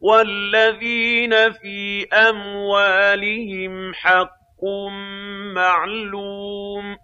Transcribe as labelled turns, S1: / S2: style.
S1: وَالَّذِينَ فِي أَمْوَالِهِمْ حَقٌّ مَّعْلُومٌ